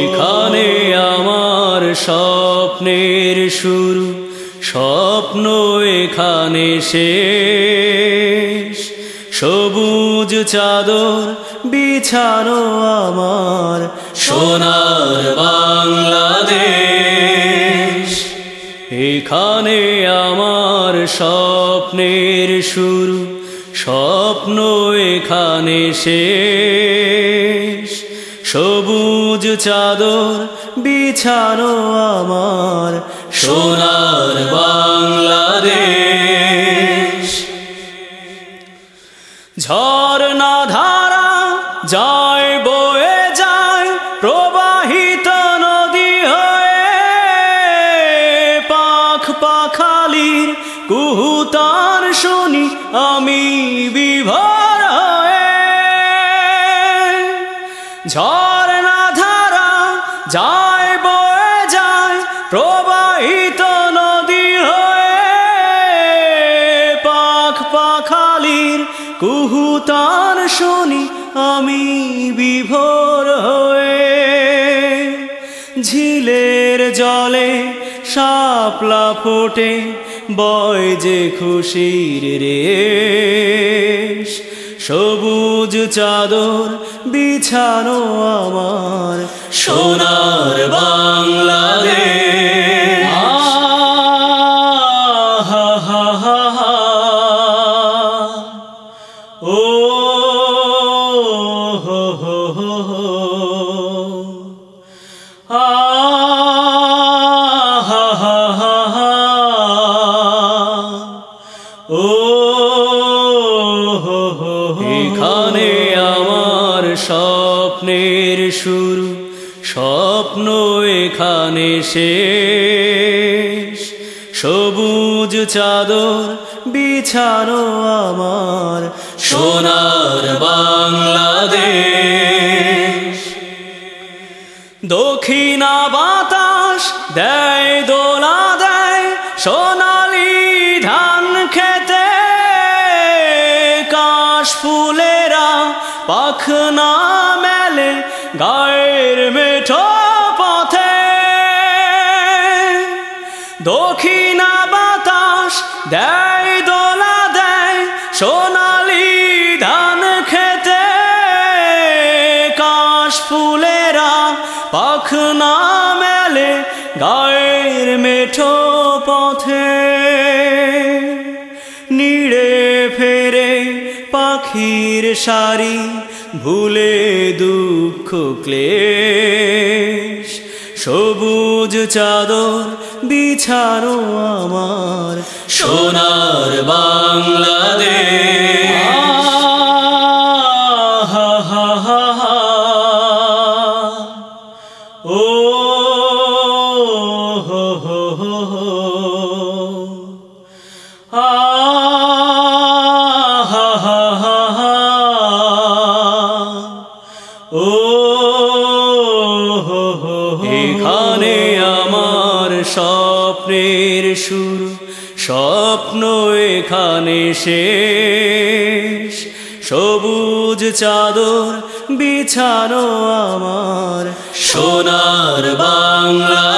এখানে আমার স্বপ্নের শুরু। স্বপ্ন এখানে শেষ। সবুজ চাদর বিছানো আমার সোনার বাংলাদেশ। এখানে আমার স্বপ্নের শুরু, স্বপ্ন এখানে শেষ। সবুজ চাদর বিছানো আমার সোনার বাংলাদেশ। ঝর্ণা ধারা যায়, বয়ে যায়, প্রবাহিত নদী হয়ে। পাখ পাখালির কুহুতার শুনি আমি বিভোর হয়ে। যায় বয়ে যায়, প্রবাহিত নদী হয়ে পাখ পাখালির কুহুতার শুনি আমি বিভোর হয়ে ঝিলের জলে শাপলা ফোটে, বয় যে খুশির রেশ। সবুজ চাদর বিছানো আমার সোনার বাংলাদেশ। ও, হো হো হো আ হা হা হা। ও স্বপ্নের শুরু, স্বপ্ন এখানে শেষ। সবুজ চাদর বিছানো আমার সোনার বাংলাদেশ। দক্ষিণা বাতাস দেয়, দোলা দেয়, সোনালি ধান খেতে। কাশ ফুলেরা পাখনা মেলে গায়ের মেঠো পথে। দক্ষিণা বাতাস দেয়, দোলা দেয় সোনালি ধান খেতে। কাশ ফুলেরা পাখনা মেলে গায়ের মেঠো পথে। নিড়ে ফেরে পাখির সারি ভুলে দুঃখ ক্লেশ সবুজ চাদর বিছানো আমার সোনার বাংলাদেশ। হা হা হা। ও এখানে আমার স্বপ্নের সুর স্বপ্ন এখানে শেষ। সবুজ চাদর বিছানো আমার সোনার বাংলা